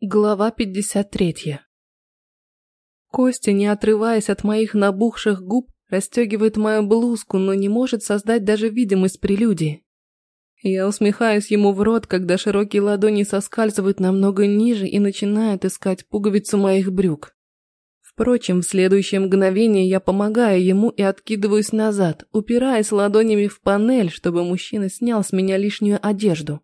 Глава 53. Костя, не отрываясь от моих набухших губ, расстегивает мою блузку, но не может создать даже видимость прелюдии. Я усмехаюсь ему в рот, когда широкие ладони соскальзывают намного ниже и начинают искать пуговицу моих брюк. Впрочем, в следующее мгновение я помогаю ему и откидываюсь назад, упираясь ладонями в панель, чтобы мужчина снял с меня лишнюю одежду.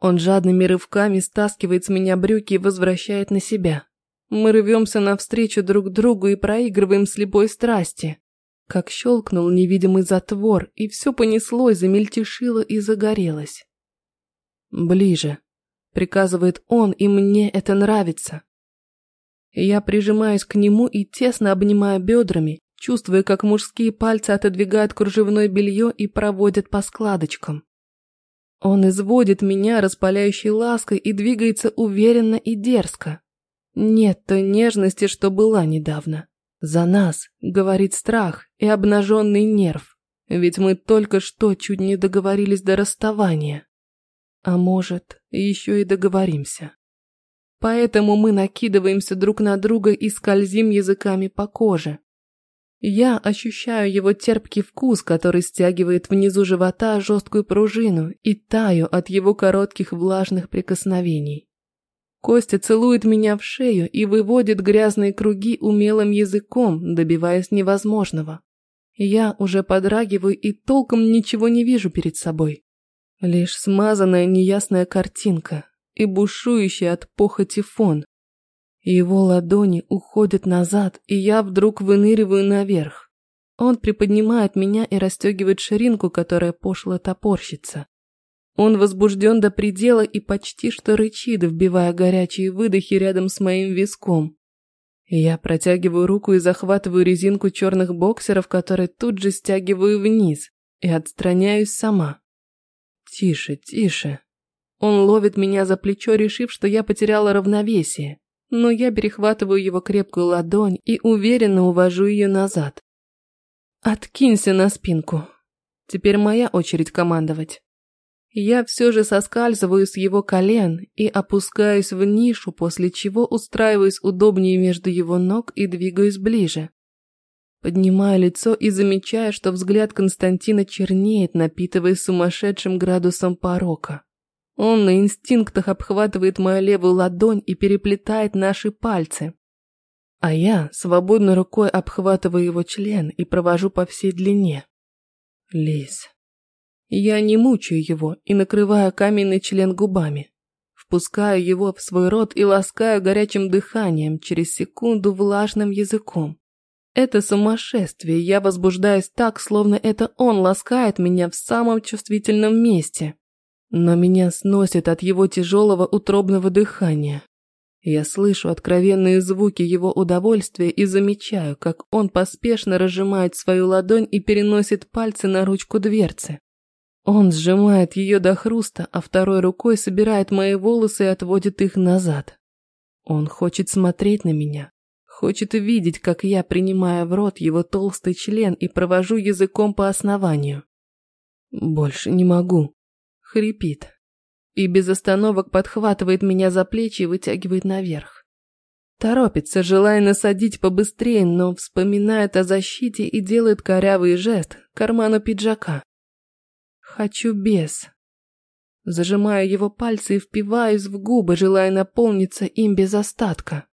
Он жадными рывками стаскивает с меня брюки и возвращает на себя. Мы рвемся навстречу друг другу и проигрываем слепой страсти. Как щелкнул невидимый затвор, и все понеслось, замельтешило и загорелось. «Ближе», — приказывает он, и мне это нравится. Я прижимаюсь к нему и тесно обнимаю бедрами, чувствуя, как мужские пальцы отодвигают кружевное белье и проводят по складочкам. Он изводит меня распаляющей лаской и двигается уверенно и дерзко. Нет той нежности, что была недавно. За нас, говорит страх и обнаженный нерв. Ведь мы только что чуть не договорились до расставания. А может, еще и договоримся. Поэтому мы накидываемся друг на друга и скользим языками по коже. Я ощущаю его терпкий вкус, который стягивает внизу живота жесткую пружину и таю от его коротких влажных прикосновений. Костя целует меня в шею и выводит грязные круги умелым языком, добиваясь невозможного. Я уже подрагиваю и толком ничего не вижу перед собой. Лишь смазанная неясная картинка и бушующий от похоти фон, его ладони уходят назад, и я вдруг выныриваю наверх. Он приподнимает меня и расстегивает ширинку, которая пошло топорщится. Он возбужден до предела и почти что рычит, вбивая горячие выдохи рядом с моим виском. Я протягиваю руку и захватываю резинку черных боксеров, которые тут же стягиваю вниз, и отстраняюсь сама. Тише, тише. Он ловит меня за плечо, решив, что я потеряла равновесие но я перехватываю его крепкую ладонь и уверенно увожу ее назад. «Откинься на спинку. Теперь моя очередь командовать». Я все же соскальзываю с его колен и опускаюсь в нишу, после чего устраиваюсь удобнее между его ног и двигаюсь ближе. Поднимаю лицо и замечаю, что взгляд Константина чернеет, напитываясь сумасшедшим градусом порока. Он на инстинктах обхватывает мою левую ладонь и переплетает наши пальцы. А я свободной рукой обхватываю его член и провожу по всей длине. Лиз. Я не мучаю его и накрываю каменный член губами. Впускаю его в свой рот и ласкаю горячим дыханием, через секунду влажным языком. Это сумасшествие, я возбуждаюсь так, словно это он ласкает меня в самом чувствительном месте. Но меня сносит от его тяжелого утробного дыхания. Я слышу откровенные звуки его удовольствия и замечаю, как он поспешно разжимает свою ладонь и переносит пальцы на ручку дверцы. Он сжимает ее до хруста, а второй рукой собирает мои волосы и отводит их назад. Он хочет смотреть на меня, хочет видеть, как я принимаю в рот его толстый член и провожу языком по основанию. Больше не могу хрипит и без остановок подхватывает меня за плечи и вытягивает наверх. Торопится, желая насадить побыстрее, но вспоминает о защите и делает корявый жест к карману пиджака. Хочу без. Зажимаю его пальцы и впиваюсь в губы, желая наполниться им без остатка.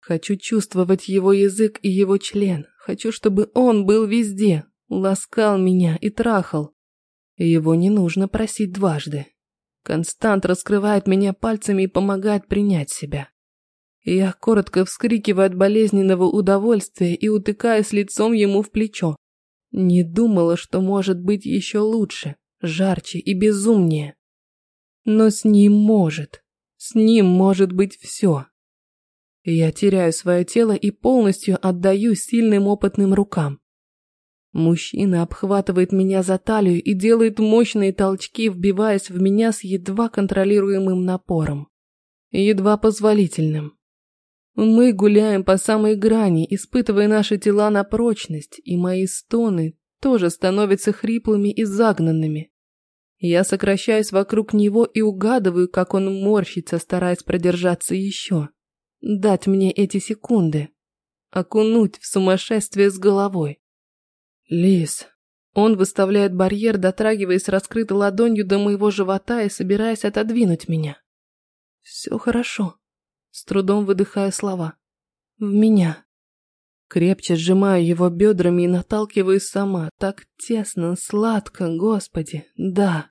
Хочу чувствовать его язык и его член. Хочу, чтобы он был везде, ласкал меня и трахал. Его не нужно просить дважды. Констант раскрывает меня пальцами и помогает принять себя. Я коротко вскрикиваю от болезненного удовольствия и утыкаюсь лицом ему в плечо. Не думала, что может быть еще лучше, жарче и безумнее. Но с ним может. С ним может быть все. Я теряю свое тело и полностью отдаю сильным опытным рукам. Мужчина обхватывает меня за талию и делает мощные толчки, вбиваясь в меня с едва контролируемым напором. Едва позволительным. Мы гуляем по самой грани, испытывая наши тела на прочность, и мои стоны тоже становятся хриплыми и загнанными. Я сокращаюсь вокруг него и угадываю, как он морщится, стараясь продержаться еще. Дать мне эти секунды. Окунуть в сумасшествие с головой. Лис. Он выставляет барьер, дотрагиваясь раскрытой ладонью до моего живота и собираясь отодвинуть меня. Все хорошо. С трудом выдыхая слова. В меня. Крепче сжимаю его бедрами и наталкиваюсь сама. Так тесно, сладко, господи, да.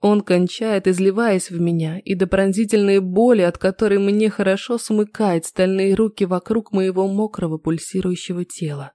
Он кончает, изливаясь в меня, и до пронзительной боли, от которой мне хорошо смыкает стальные руки вокруг моего мокрого пульсирующего тела.